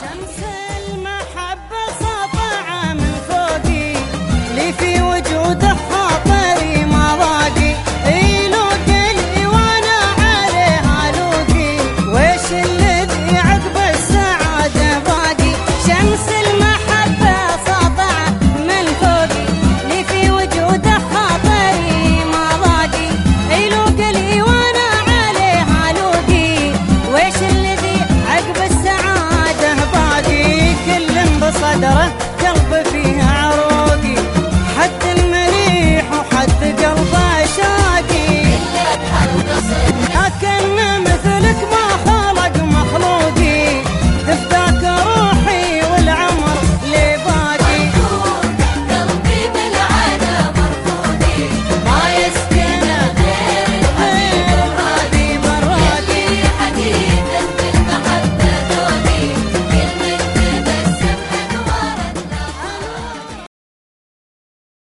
شمس المحبة سطع من فوقي. لي في وجوده قدره قلب فيها عروق